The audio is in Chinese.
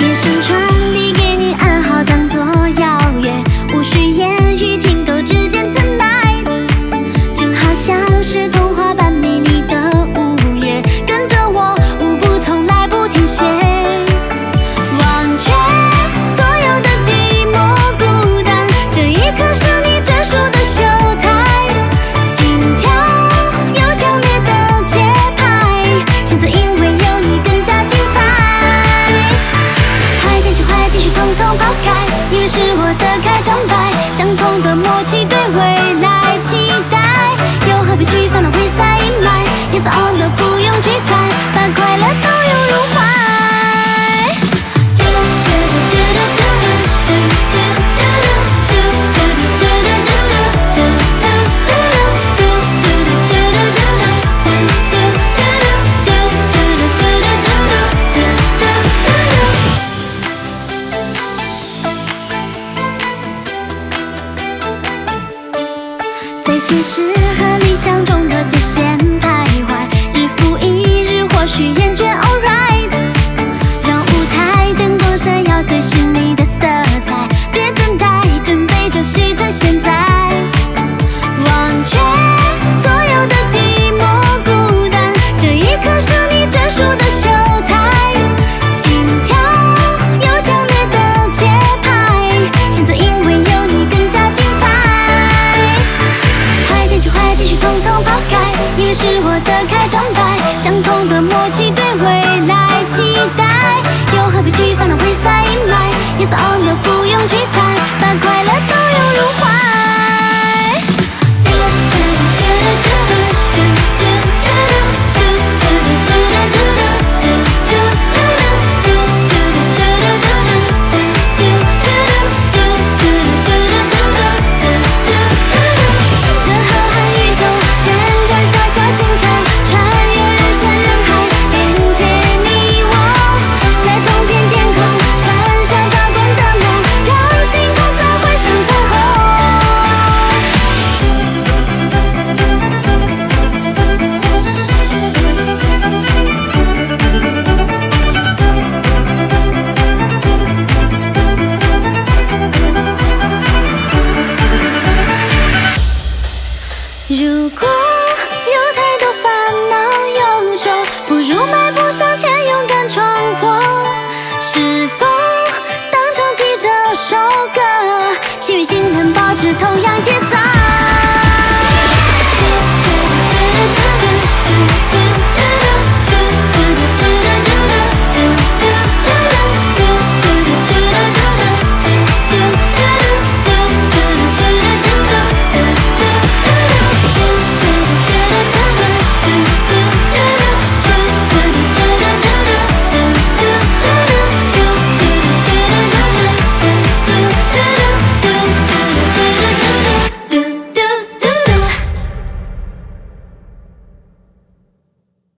眼神传递色开场白像现实和理想中的界限徘徊，日复一日，或许厌倦，alright。让舞台灯光闪耀，最是是我的开场白，相同的默契对未来期待，又何必去烦恼挥散阴霾？颜色 on 都不用去猜，把快乐都拥入怀。烦恼忧愁，不如迈步向前，勇敢闯破。是否当唱起这首歌，幸运星能保持同样节奏？